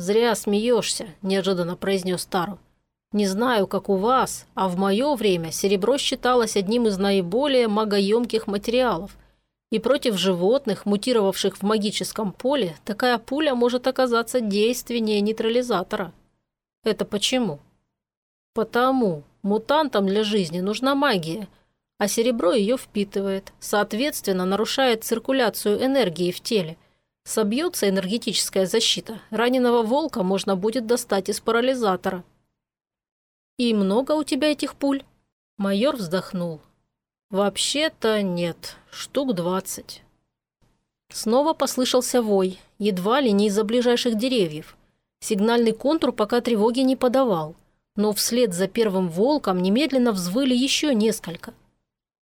«Зря смеешься», – неожиданно произнес Тару. «Не знаю, как у вас, а в мое время серебро считалось одним из наиболее магоемких материалов. И против животных, мутировавших в магическом поле, такая пуля может оказаться действеннее нейтрализатора. Это почему? Потому мутантам для жизни нужна магия, а серебро ее впитывает, соответственно, нарушает циркуляцию энергии в теле. Собьется энергетическая защита, раненого волка можно будет достать из парализатора. «И много у тебя этих пуль?» Майор вздохнул. «Вообще-то нет, штук двадцать». Снова послышался вой, едва ли не из-за ближайших деревьев. Сигнальный контур пока тревоги не подавал, но вслед за первым волком немедленно взвыли еще несколько.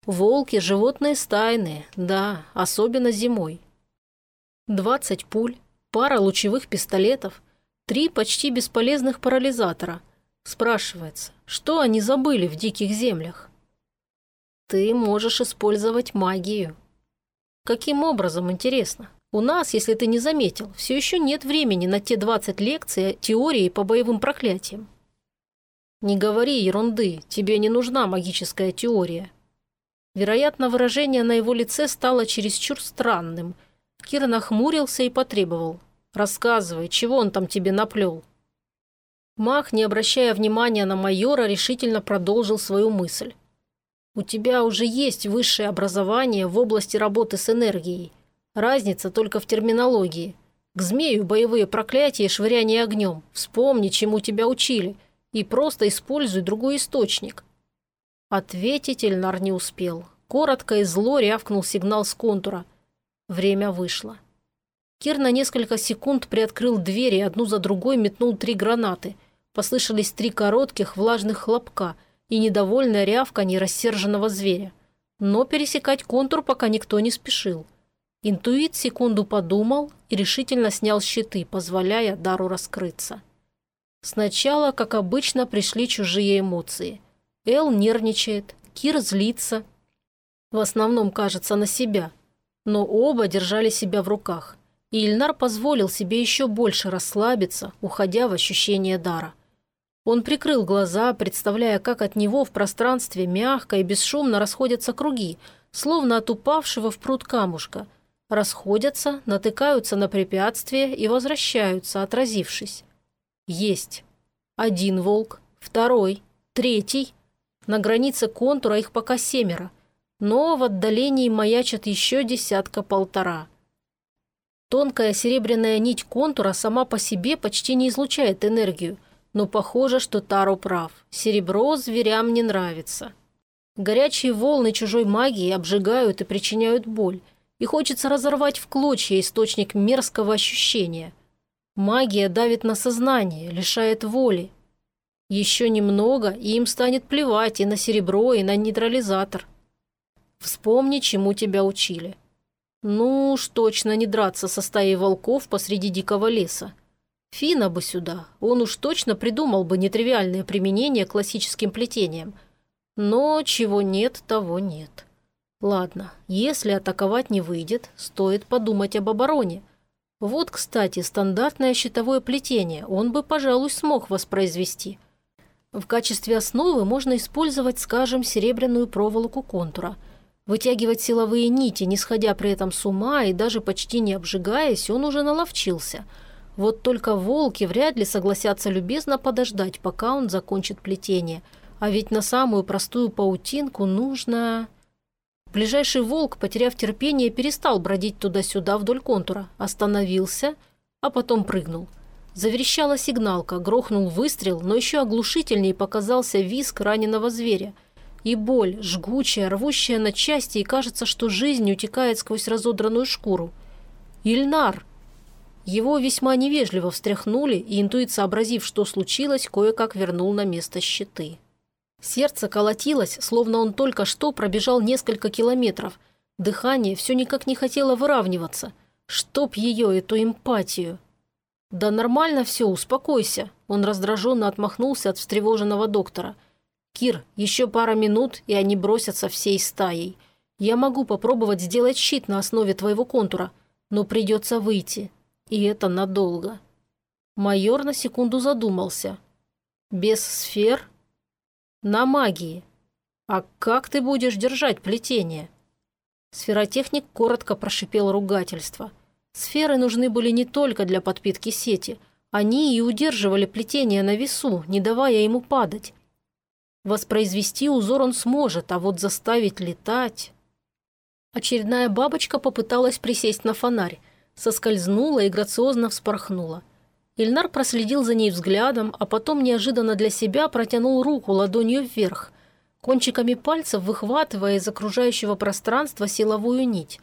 Волки – животные стайные, да, особенно зимой. Двадцать пуль, пара лучевых пистолетов, три почти бесполезных парализатора. Спрашивается, что они забыли в диких землях? Ты можешь использовать магию. Каким образом, интересно? У нас, если ты не заметил, все еще нет времени на те 20 лекций теории по боевым проклятиям. Не говори ерунды, тебе не нужна магическая теория. Вероятно, выражение на его лице стало чересчур странным. Кир нахмурился и потребовал. «Рассказывай, чего он там тебе наплел?» Мах, не обращая внимания на майора, решительно продолжил свою мысль. У тебя уже есть высшее образование в области работы с энергией. Разница только в терминологии. К змею боевые проклятия и швыряние огнем. Вспомни, чему тебя учили, и просто используй другой источник». Ответить Эльнар не успел. Коротко и зло рявкнул сигнал с контура. Время вышло. Кир на несколько секунд приоткрыл дверь и одну за другой метнул три гранаты. Послышались три коротких влажных хлопка – и недовольное рявканье рассерженного зверя. Но пересекать контур пока никто не спешил. Интуит секунду подумал и решительно снял щиты, позволяя дару раскрыться. Сначала, как обычно, пришли чужие эмоции. Эл нервничает, Кир злится. В основном, кажется, на себя. Но оба держали себя в руках. И Ильнар позволил себе еще больше расслабиться, уходя в ощущение дара. Он прикрыл глаза, представляя, как от него в пространстве мягко и бесшумно расходятся круги, словно от упавшего в пруд камушка. Расходятся, натыкаются на препятствия и возвращаются, отразившись. Есть. Один волк, второй, третий. На границе контура их пока семеро, но в отдалении маячат еще десятка-полтора. Тонкая серебряная нить контура сама по себе почти не излучает энергию – но похоже, что Таро прав. Серебро зверям не нравится. Горячие волны чужой магии обжигают и причиняют боль, и хочется разорвать в клочья источник мерзкого ощущения. Магия давит на сознание, лишает воли. Еще немного, и им станет плевать и на серебро, и на нейтрализатор. Вспомни, чему тебя учили. Ну уж точно не драться со стаей волков посреди дикого леса. Фина бы сюда, он уж точно придумал бы нетривиальное применение классическим плетениям. Но чего нет, того нет. Ладно, если атаковать не выйдет, стоит подумать об обороне. Вот, кстати, стандартное щитовое плетение он бы, пожалуй, смог воспроизвести. В качестве основы можно использовать, скажем, серебряную проволоку контура. Вытягивать силовые нити, не сходя при этом с ума и даже почти не обжигаясь, он уже наловчился – вот только волки вряд ли согласятся любезно подождать, пока он закончит плетение. А ведь на самую простую паутинку нужно... Ближайший волк, потеряв терпение, перестал бродить туда-сюда вдоль контура, остановился, а потом прыгнул. Заверещала сигналка, грохнул выстрел, но еще оглушительней показался визг раненого зверя. И боль, жгучая, рвущая на части, и кажется, что жизнь утекает сквозь разодранную шкуру. «Ильнар!» Его весьма невежливо встряхнули, и интуит, сообразив, что случилось, кое-как вернул на место щиты. Сердце колотилось, словно он только что пробежал несколько километров. Дыхание все никак не хотело выравниваться. Чтоб ее, эту эмпатию. «Да нормально все, успокойся», – он раздраженно отмахнулся от встревоженного доктора. «Кир, еще пара минут, и они бросятся всей стаей. Я могу попробовать сделать щит на основе твоего контура, но придется выйти, и это надолго. Майор на секунду задумался. «Без сфер?» «На магии. А как ты будешь держать плетение?» Сферотехник коротко прошипел ругательство. Сферы нужны были не только для подпитки сети. Они и удерживали плетение на весу, не давая ему падать. Воспроизвести узор он сможет, а вот заставить летать... Очередная бабочка попыталась присесть на фонарь, соскользнула и грациозно вспорхнула. Ильнар проследил за ней взглядом, а потом неожиданно для себя протянул руку ладонью вверх, кончиками пальцев выхватывая из окружающего пространства силовую нить.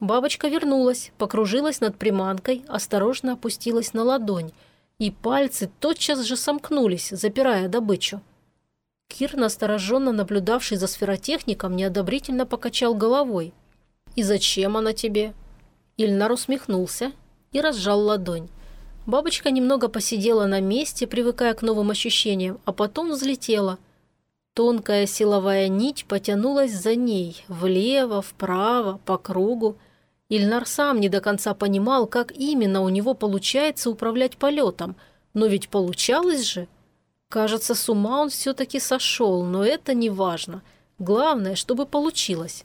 Бабочка вернулась, покружилась над приманкой, осторожно опустилась на ладонь, и пальцы тотчас же сомкнулись, запирая добычу. Кир, настороженно наблюдавший за сферотехником, неодобрительно покачал головой. «И зачем она тебе?» Ильнар усмехнулся и разжал ладонь. Бабочка немного посидела на месте, привыкая к новым ощущениям, а потом взлетела. Тонкая силовая нить потянулась за ней, влево, вправо, по кругу. Ильнар сам не до конца понимал, как именно у него получается управлять полетом, но ведь получалось же. Кажется, с ума он все-таки сошел, но это не важно. Главное, чтобы получилось.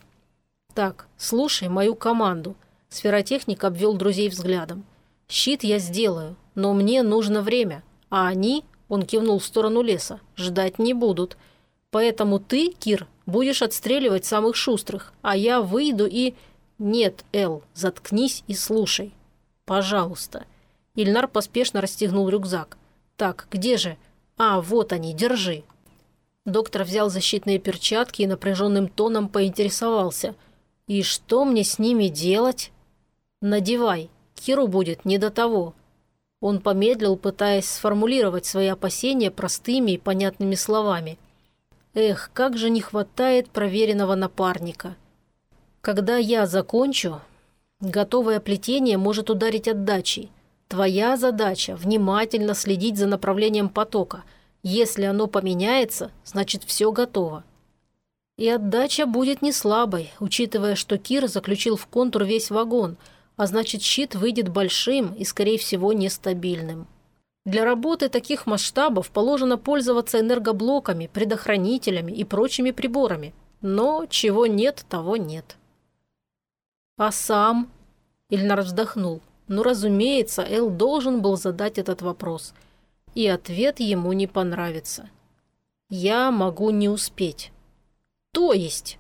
Так, слушай мою команду. Сферотехник обвел друзей взглядом. Щит я сделаю, но мне нужно время, а они, он кивнул в сторону леса, ждать не будут. Поэтому ты, Кир, будешь отстреливать самых шустрых, а я выйду и... Нет, Эл, заткнись и слушай. Пожалуйста. Ильнар поспешно расстегнул рюкзак. Так, где же? А, вот они, держи. Доктор взял защитные перчатки и напряженным тоном поинтересовался. «И что мне с ними делать?» «Надевай», Киру будет не до того. Он помедлил, пытаясь сформулировать свои опасения простыми и понятными словами. Эх, как же не хватает проверенного напарника. Когда я закончу, готовое плетение может ударить отдачей. Твоя задача – внимательно следить за направлением потока. Если оно поменяется, значит все готово. И отдача будет не слабой, учитывая, что Кир заключил в контур весь вагон – а значит щит выйдет большим и, скорее всего, нестабильным. Для работы таких масштабов положено пользоваться энергоблоками, предохранителями и прочими приборами. Но чего нет, того нет. А сам? Ильнар вздохнул. Ну, разумеется, Эл должен был задать этот вопрос. И ответ ему не понравится. Я могу не успеть. То есть?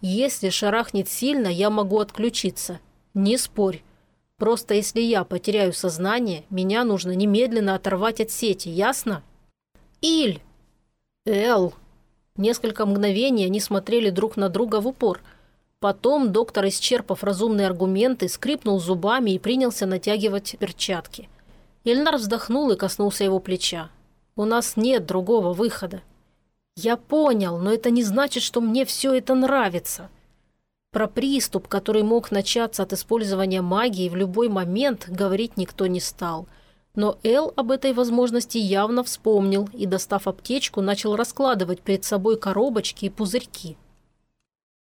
Если шарахнет сильно, я могу отключиться. «Не спорь. Просто если я потеряю сознание, меня нужно немедленно оторвать от сети, ясно?» «Иль!» «Эл!» Несколько мгновений они смотрели друг на друга в упор. Потом доктор, исчерпав разумные аргументы, скрипнул зубами и принялся натягивать перчатки. Ильнар вздохнул и коснулся его плеча. «У нас нет другого выхода». «Я понял, но это не значит, что мне все это нравится». Про приступ, который мог начаться от использования магии в любой момент, говорить никто не стал. Но Эл об этой возможности явно вспомнил и, достав аптечку, начал раскладывать перед собой коробочки и пузырьки.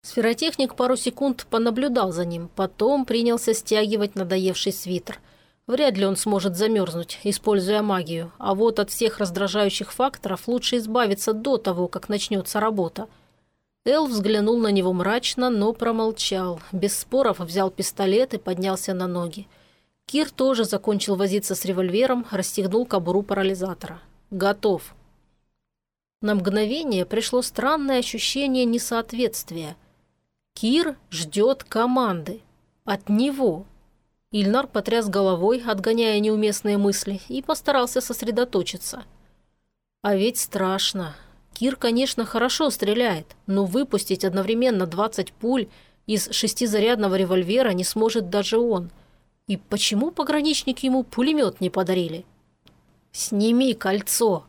Сферотехник пару секунд понаблюдал за ним, потом принялся стягивать надоевший свитер. Вряд ли он сможет замерзнуть, используя магию, а вот от всех раздражающих факторов лучше избавиться до того, как начнется работа – Эл взглянул на него мрачно, но промолчал. Без споров взял пистолет и поднялся на ноги. Кир тоже закончил возиться с револьвером, расстегнул кобуру парализатора. «Готов». На мгновение пришло странное ощущение несоответствия. Кир ждет команды. От него. Ильнар потряс головой, отгоняя неуместные мысли, и постарался сосредоточиться. А ведь страшно. Кир, конечно, хорошо стреляет, но выпустить одновременно 20 пуль из шестизарядного револьвера не сможет даже он. И почему пограничники ему пулемет не подарили? «Сними кольцо!»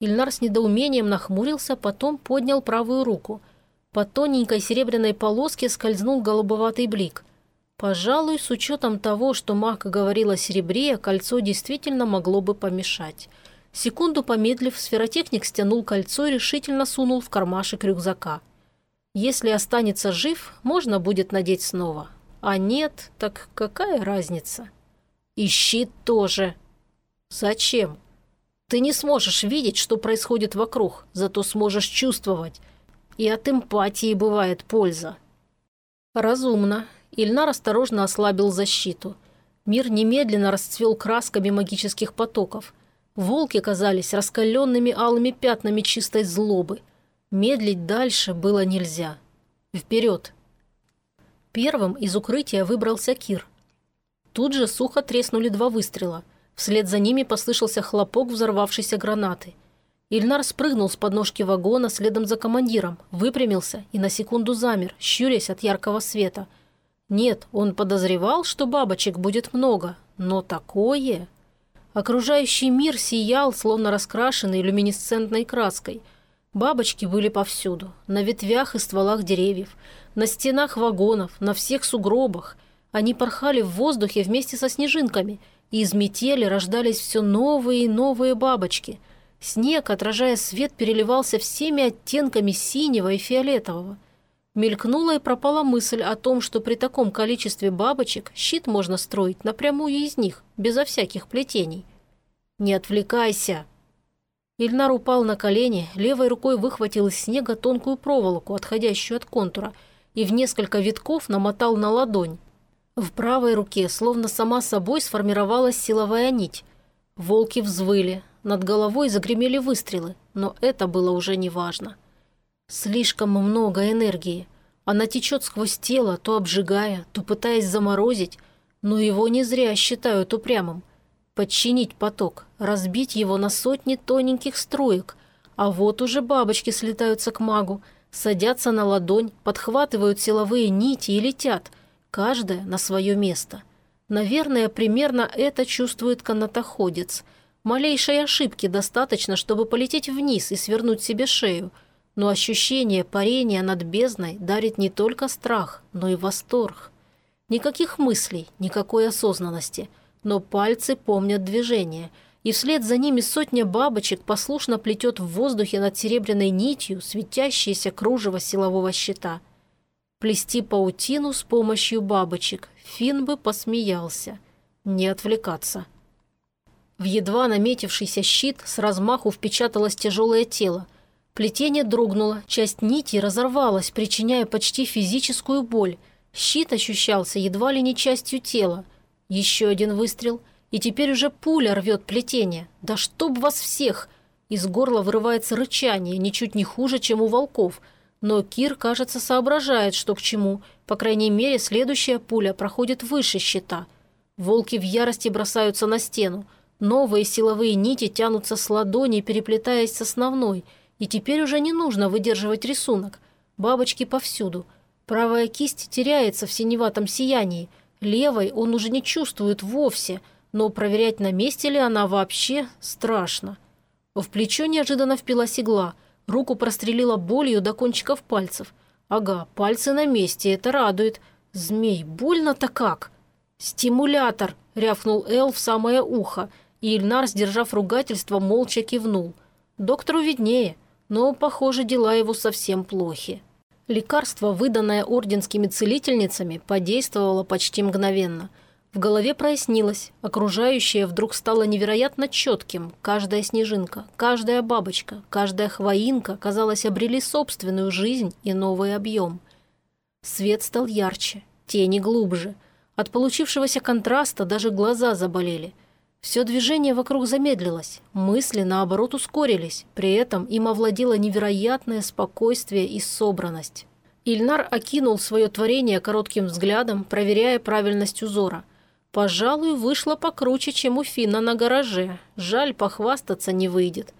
Ильнар с недоумением нахмурился, потом поднял правую руку. По тоненькой серебряной полоске скользнул голубоватый блик. Пожалуй, с учетом того, что маг говорил о серебре, кольцо действительно могло бы помешать. Секунду помедлив, сферотехник стянул кольцо и решительно сунул в кармашек рюкзака. Если останется жив, можно будет надеть снова. А нет, так какая разница? И щит тоже. Зачем? Ты не сможешь видеть, что происходит вокруг, зато сможешь чувствовать. И от эмпатии бывает польза. Разумно. Ильнар осторожно ослабил защиту. Мир немедленно расцвел красками магических потоков. Волки казались раскаленными алыми пятнами чистой злобы. Медлить дальше было нельзя. Вперед! Первым из укрытия выбрался Кир. Тут же сухо треснули два выстрела – Вслед за ними послышался хлопок взорвавшейся гранаты. Ильнар спрыгнул с подножки вагона следом за командиром, выпрямился и на секунду замер, щурясь от яркого света. Нет, он подозревал, что бабочек будет много, но такое... Окружающий мир сиял, словно раскрашенный люминесцентной краской. Бабочки были повсюду, на ветвях и стволах деревьев, на стенах вагонов, на всех сугробах. Они порхали в воздухе вместе со снежинками – и из метели рождались все новые и новые бабочки. Снег, отражая свет, переливался всеми оттенками синего и фиолетового. Мелькнула и пропала мысль о том, что при таком количестве бабочек щит можно строить напрямую из них, безо всяких плетений. «Не отвлекайся!» Ильнар упал на колени, левой рукой выхватил из снега тонкую проволоку, отходящую от контура, и в несколько витков намотал на ладонь. В правой руке словно сама собой сформировалась силовая нить. Волки взвыли, над головой загремели выстрелы, но это было уже неважно. Слишком много энергии. Она течет сквозь тело, то обжигая, то пытаясь заморозить, но его не зря считают упрямым. Подчинить поток, разбить его на сотни тоненьких струек, а вот уже бабочки слетаются к магу, садятся на ладонь, подхватывают силовые нити и летят – каждая на свое место. Наверное, примерно это чувствует канатоходец. Малейшей ошибки достаточно, чтобы полететь вниз и свернуть себе шею. Но ощущение парения над бездной дарит не только страх, но и восторг. Никаких мыслей, никакой осознанности, но пальцы помнят движение, и вслед за ними сотня бабочек послушно плетет в воздухе над серебряной нитью светящееся кружево силового щита – плести паутину с помощью бабочек. Фин бы посмеялся. Не отвлекаться. В едва наметившийся щит с размаху впечаталось тяжелое тело. Плетение дрогнуло, часть нити разорвалась, причиняя почти физическую боль. Щит ощущался едва ли не частью тела. Еще один выстрел, и теперь уже пуля рвет плетение. Да чтоб вас всех! Из горла вырывается рычание, ничуть не хуже, чем у волков – но Кир, кажется, соображает, что к чему. По крайней мере, следующая пуля проходит выше щита. Волки в ярости бросаются на стену. Новые силовые нити тянутся с ладони, переплетаясь с основной. И теперь уже не нужно выдерживать рисунок. Бабочки повсюду. Правая кисть теряется в синеватом сиянии. Левой он уже не чувствует вовсе, но проверять, на месте ли она вообще, страшно. В плечо неожиданно впилась игла – Руку прострелила болью до кончиков пальцев. Ага, пальцы на месте, это радует. Змей, больно-то как? «Стимулятор!» – рявкнул Эл в самое ухо, и Ильнар, сдержав ругательство, молча кивнул. Доктору виднее, но, похоже, дела его совсем плохи. Лекарство, выданное орденскими целительницами, подействовало почти мгновенно – в голове прояснилось, окружающее вдруг стало невероятно четким. Каждая снежинка, каждая бабочка, каждая хвоинка, казалось, обрели собственную жизнь и новый объем. Свет стал ярче, тени глубже. От получившегося контраста даже глаза заболели. Все движение вокруг замедлилось, мысли, наоборот, ускорились. При этом им овладело невероятное спокойствие и собранность. Ильнар окинул свое творение коротким взглядом, проверяя правильность узора – Пожалуй, вышло покруче, чем у Фина на гараже. Жаль, похвастаться не выйдет.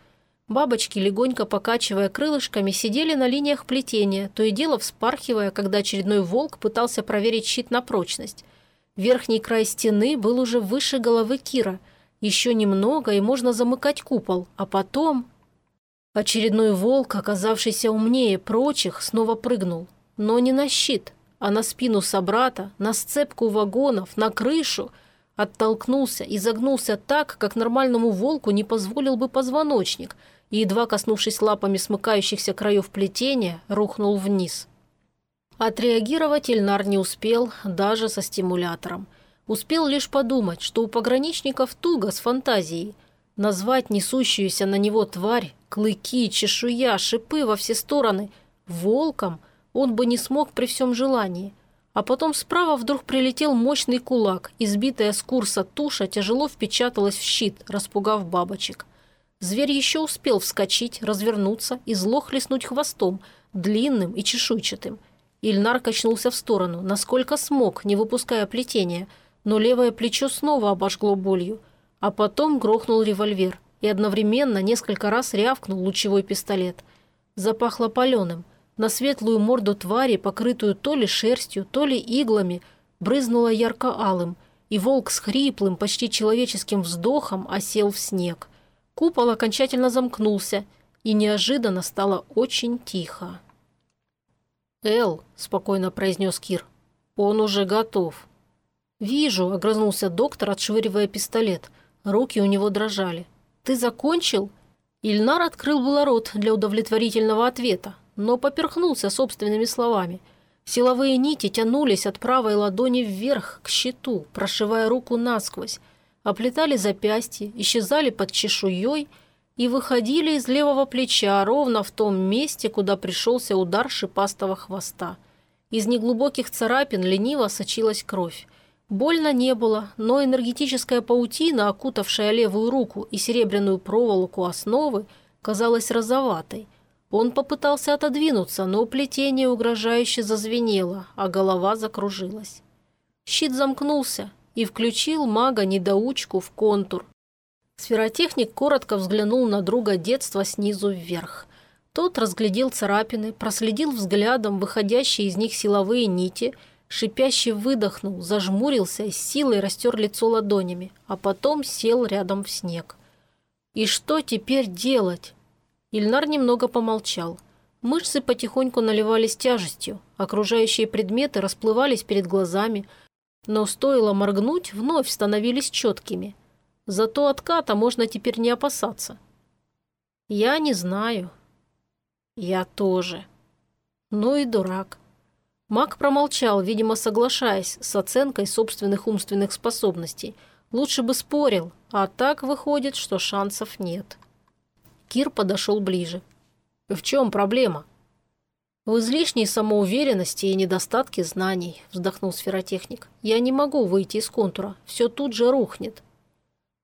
Бабочки, легонько покачивая крылышками, сидели на линиях плетения, то и дело вспархивая, когда очередной волк пытался проверить щит на прочность. Верхний край стены был уже выше головы Кира. Еще немного, и можно замыкать купол, а потом... Очередной волк, оказавшийся умнее прочих, снова прыгнул. Но не на щит, а на спину собрата, на сцепку вагонов, на крышу, оттолкнулся и загнулся так, как нормальному волку не позволил бы позвоночник, и, едва коснувшись лапами смыкающихся краев плетения, рухнул вниз. Отреагировать Ильнар не успел даже со стимулятором. Успел лишь подумать, что у пограничников туго с фантазией. Назвать несущуюся на него тварь, клыки, чешуя, шипы во все стороны волком он бы не смог при всем желании. А потом справа вдруг прилетел мощный кулак, избитая с курса туша тяжело впечаталась в щит, распугав бабочек. Зверь еще успел вскочить, развернуться и зло хлестнуть хвостом, длинным и чешуйчатым. Ильнар качнулся в сторону, насколько смог, не выпуская плетения – но левое плечо снова обожгло болью, а потом грохнул револьвер и одновременно несколько раз рявкнул лучевой пистолет. Запахло паленым. На светлую морду твари, покрытую то ли шерстью, то ли иглами, брызнуло ярко-алым, и волк с хриплым, почти человеческим вздохом осел в снег. Купол окончательно замкнулся, и неожиданно стало очень тихо. «Эл», — спокойно произнес Кир, — «он уже готов». «Вижу», – огрызнулся доктор, отшвыривая пистолет. Руки у него дрожали. «Ты закончил?» Ильнар открыл было рот для удовлетворительного ответа, но поперхнулся собственными словами. Силовые нити тянулись от правой ладони вверх, к щиту, прошивая руку насквозь, оплетали запястье, исчезали под чешуей и выходили из левого плеча ровно в том месте, куда пришелся удар шипастого хвоста. Из неглубоких царапин лениво сочилась кровь. Больно не было, но энергетическая паутина, окутавшая левую руку и серебряную проволоку основы, казалась розоватой. Он попытался отодвинуться, но плетение угрожающе зазвенело, а голова закружилась. Щит замкнулся и включил мага-недоучку в контур. Сферотехник коротко взглянул на друга детства снизу вверх. Тот разглядел царапины, проследил взглядом выходящие из них силовые нити – Шипящий выдохнул, зажмурился и силой растер лицо ладонями, а потом сел рядом в снег. «И что теперь делать?» Ильнар немного помолчал. Мышцы потихоньку наливались тяжестью, окружающие предметы расплывались перед глазами, но стоило моргнуть, вновь становились четкими. Зато отката можно теперь не опасаться. «Я не знаю». «Я тоже». «Ну и дурак». Мак промолчал, видимо, соглашаясь с оценкой собственных умственных способностей. Лучше бы спорил, а так выходит, что шансов нет. Кир подошел ближе. «В чем проблема?» «В излишней самоуверенности и недостатке знаний», – вздохнул сферотехник. «Я не могу выйти из контура. Все тут же рухнет».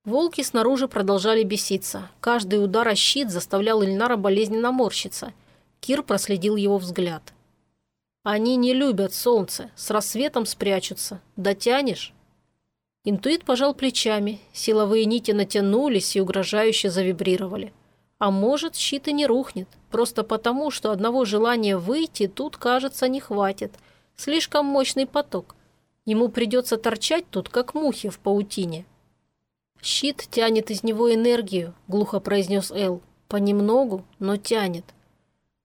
Волки снаружи продолжали беситься. Каждый удар о щит заставлял Ильнара болезненно морщиться. Кир проследил его взгляд. Они не любят солнце, с рассветом спрячутся. Дотянешь?» Интуит пожал плечами, силовые нити натянулись и угрожающе завибрировали. А может, щит и не рухнет, просто потому, что одного желания выйти тут, кажется, не хватит. Слишком мощный поток. Ему придется торчать тут, как мухи в паутине. «Щит тянет из него энергию», — глухо произнес Эл. «Понемногу, но тянет.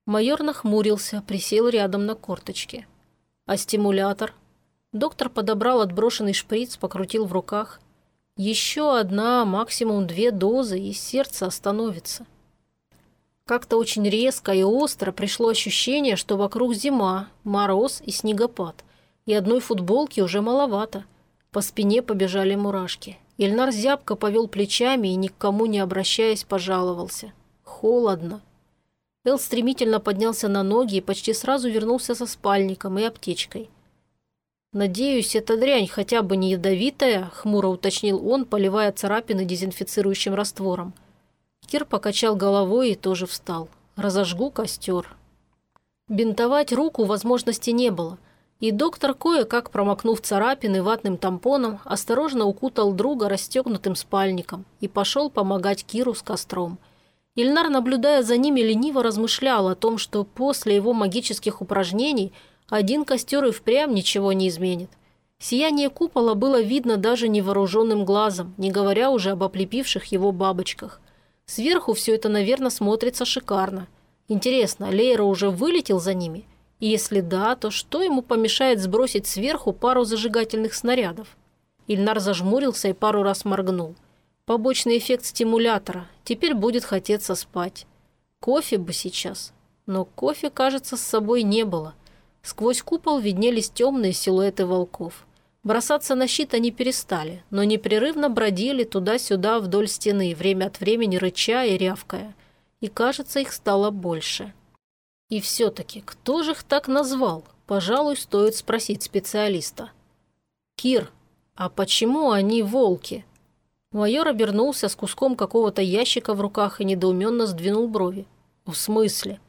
Майор нахмурился, присел рядом на корточке. «А стимулятор?» Доктор подобрал отброшенный шприц, покрутил в руках. «Еще одна, максимум две дозы, и сердце остановится». Как-то очень резко и остро пришло ощущение, что вокруг зима, мороз и снегопад, и одной футболки уже маловато. По спине побежали мурашки. Ильнар зябко повел плечами и, никому не обращаясь, пожаловался. «Холодно». Эл стремительно поднялся на ноги и почти сразу вернулся со спальником и аптечкой. «Надеюсь, эта дрянь хотя бы не ядовитая», – хмуро уточнил он, поливая царапины дезинфицирующим раствором. Кир покачал головой и тоже встал. «Разожгу костер». Бинтовать руку возможности не было, и доктор, кое-как промокнув царапины ватным тампоном, осторожно укутал друга расстегнутым спальником и пошел помогать Киру с костром – Ильнар, наблюдая за ними, лениво размышлял о том, что после его магических упражнений один костер и впрямь ничего не изменит. Сияние купола было видно даже невооруженным глазом, не говоря уже об оплепивших его бабочках. Сверху все это, наверное, смотрится шикарно. Интересно, Лейра уже вылетел за ними? И если да, то что ему помешает сбросить сверху пару зажигательных снарядов? Ильнар зажмурился и пару раз моргнул. Побочный эффект стимулятора. Теперь будет хотеться спать. Кофе бы сейчас. Но кофе, кажется, с собой не было. Сквозь купол виднелись темные силуэты волков. Бросаться на щит они перестали, но непрерывно бродили туда-сюда вдоль стены, время от времени рыча и рявкая. И, кажется, их стало больше. И все-таки, кто же их так назвал? Пожалуй, стоит спросить специалиста. «Кир, а почему они волки?» Майор обернулся с куском какого-то ящика в руках и недоуменно сдвинул брови. «В смысле?»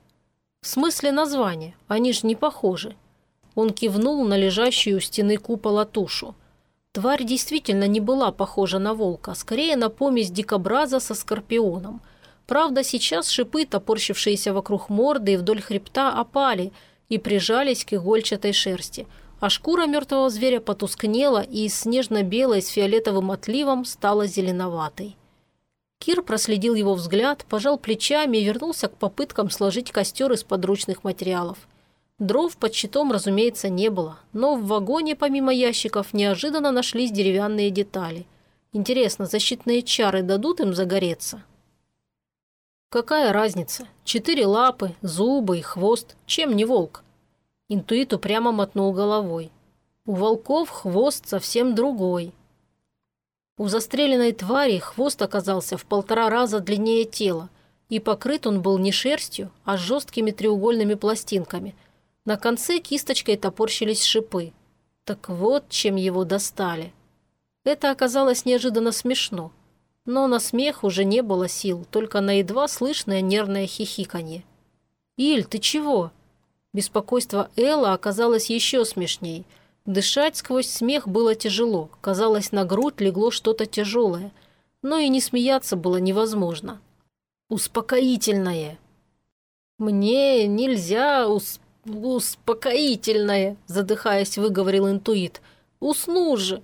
«В смысле названия. Они же не похожи. Он кивнул на лежащую у стены купола тушу. Тварь действительно не была похожа на волка, скорее на помесь дикобраза со скорпионом. Правда, сейчас шипы, топорщившиеся вокруг морды и вдоль хребта, опали и прижались к игольчатой шерсти, а шкура мертвого зверя потускнела и из снежно-белой с фиолетовым отливом стала зеленоватой. Кир проследил его взгляд, пожал плечами и вернулся к попыткам сложить костер из подручных материалов – Дров под щитом, разумеется, не было, но в вагоне помимо ящиков неожиданно нашлись деревянные детали. Интересно, защитные чары дадут им загореться? Какая разница? Четыре лапы, зубы и хвост. Чем не волк? Интуит упрямо мотнул головой. У волков хвост совсем другой. У застреленной твари хвост оказался в полтора раза длиннее тела, и покрыт он был не шерстью, а жесткими треугольными пластинками – на конце кисточкой топорщились шипы. Так вот, чем его достали. Это оказалось неожиданно смешно. Но на смех уже не было сил, только на едва слышное нервное хихиканье. «Иль, ты чего?» Беспокойство Элла оказалось еще смешней. Дышать сквозь смех было тяжело, казалось, на грудь легло что-то тяжелое. Но и не смеяться было невозможно. «Успокоительное!» «Мне нельзя усп «Успокоительное», – задыхаясь, выговорил интуит. «Усну же».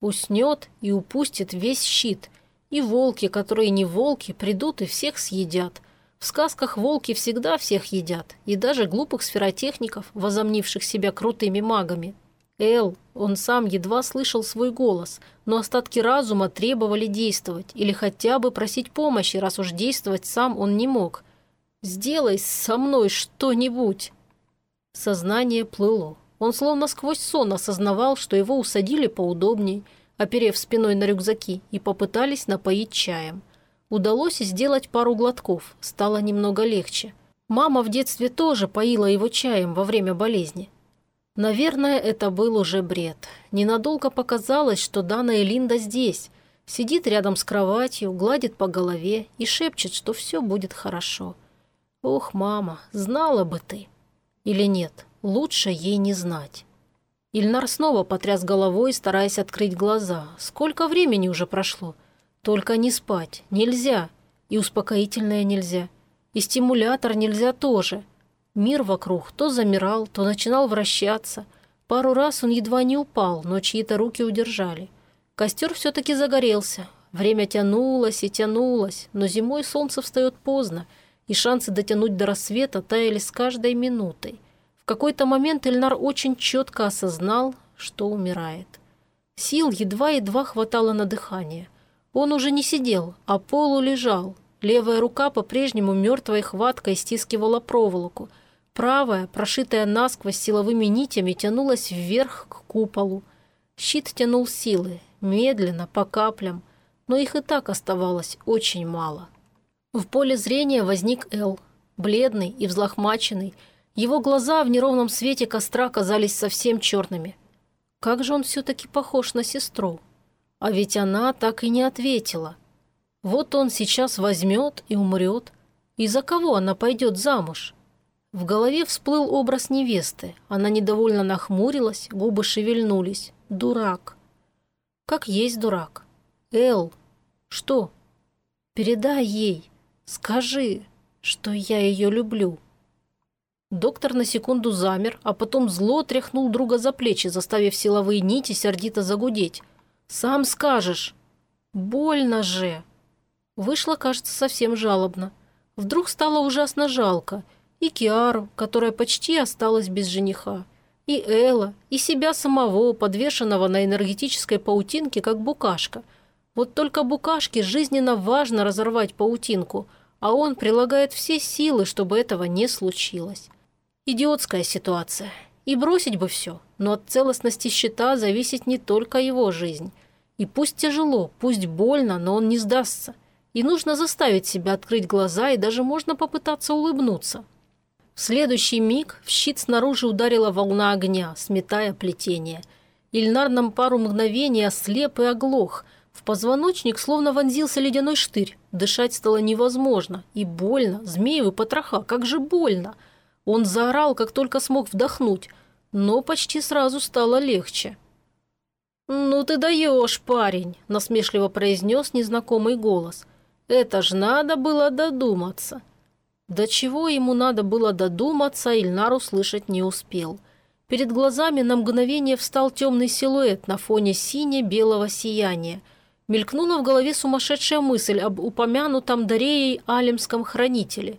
Уснет и упустит весь щит. И волки, которые не волки, придут и всех съедят. В сказках волки всегда всех едят, и даже глупых сферотехников, возомнивших себя крутыми магами. Эл, он сам едва слышал свой голос, но остатки разума требовали действовать или хотя бы просить помощи, раз уж действовать сам он не мог. «Сделай со мной что-нибудь!» Сознание плыло. Он словно сквозь сон осознавал, что его усадили поудобней, оперев спиной на рюкзаки, и попытались напоить чаем. Удалось сделать пару глотков, стало немного легче. Мама в детстве тоже поила его чаем во время болезни. Наверное, это был уже бред. Ненадолго показалось, что Дана и Линда здесь. Сидит рядом с кроватью, гладит по голове и шепчет, что все будет хорошо. «Ох, мама, знала бы ты!» Или нет, лучше ей не знать. Ильнар снова потряс головой, стараясь открыть глаза. Сколько времени уже прошло? Только не спать. Нельзя. И успокоительное нельзя. И стимулятор нельзя тоже. Мир вокруг то замирал, то начинал вращаться. Пару раз он едва не упал, но чьи-то руки удержали. Костер все-таки загорелся. Время тянулось и тянулось, но зимой солнце встает поздно, и шансы дотянуть до рассвета таяли с каждой минутой. В какой-то момент Эльнар очень четко осознал, что умирает. Сил едва-едва хватало на дыхание. Он уже не сидел, а полу лежал. Левая рука по-прежнему мертвой хваткой стискивала проволоку. Правая, прошитая насквозь силовыми нитями, тянулась вверх к куполу. Щит тянул силы, медленно, по каплям, но их и так оставалось очень мало. В поле зрения возник Эл, бледный и взлохмаченный. Его глаза в неровном свете костра казались совсем черными. Как же он все-таки похож на сестру? А ведь она так и не ответила. Вот он сейчас возьмет и умрет. И за кого она пойдет замуж? В голове всплыл образ невесты. Она недовольно нахмурилась, губы шевельнулись. Дурак. Как есть дурак. Эл. Что? Передай ей. Скажи, что я ее люблю». Доктор на секунду замер, а потом зло тряхнул друга за плечи, заставив силовые нити сердито загудеть. «Сам скажешь». «Больно же». Вышло, кажется, совсем жалобно. Вдруг стало ужасно жалко. И Киару, которая почти осталась без жениха. И Элла, и себя самого, подвешенного на энергетической паутинке, как букашка. Вот только букашке жизненно важно разорвать паутинку – а он прилагает все силы, чтобы этого не случилось. Идиотская ситуация. И бросить бы все. Но от целостности щита зависит не только его жизнь. И пусть тяжело, пусть больно, но он не сдастся. И нужно заставить себя открыть глаза, и даже можно попытаться улыбнуться. В следующий миг в щит снаружи ударила волна огня, сметая плетение. Ильнар нам пару мгновений ослеп и оглох. В позвоночник словно вонзился ледяной штырь. Дышать стало невозможно. И больно. Змеевы потроха, как же больно. Он заорал, как только смог вдохнуть. Но почти сразу стало легче. «Ну ты даешь, парень», – насмешливо произнес незнакомый голос. «Это ж надо было додуматься». До чего ему надо было додуматься, Ильнар услышать не успел. Перед глазами на мгновение встал темный силуэт на фоне сине-белого сияния. Мелькнула в голове сумасшедшая мысль об упомянутом Дареей Алимском хранителе.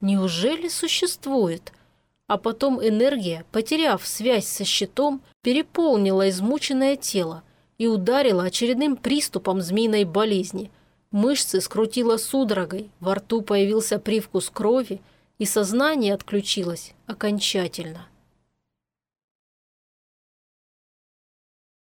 Неужели существует? А потом энергия, потеряв связь со щитом, переполнила измученное тело и ударила очередным приступом змеиной болезни. Мышцы скрутило судорогой, во рту появился привкус крови, и сознание отключилось окончательно.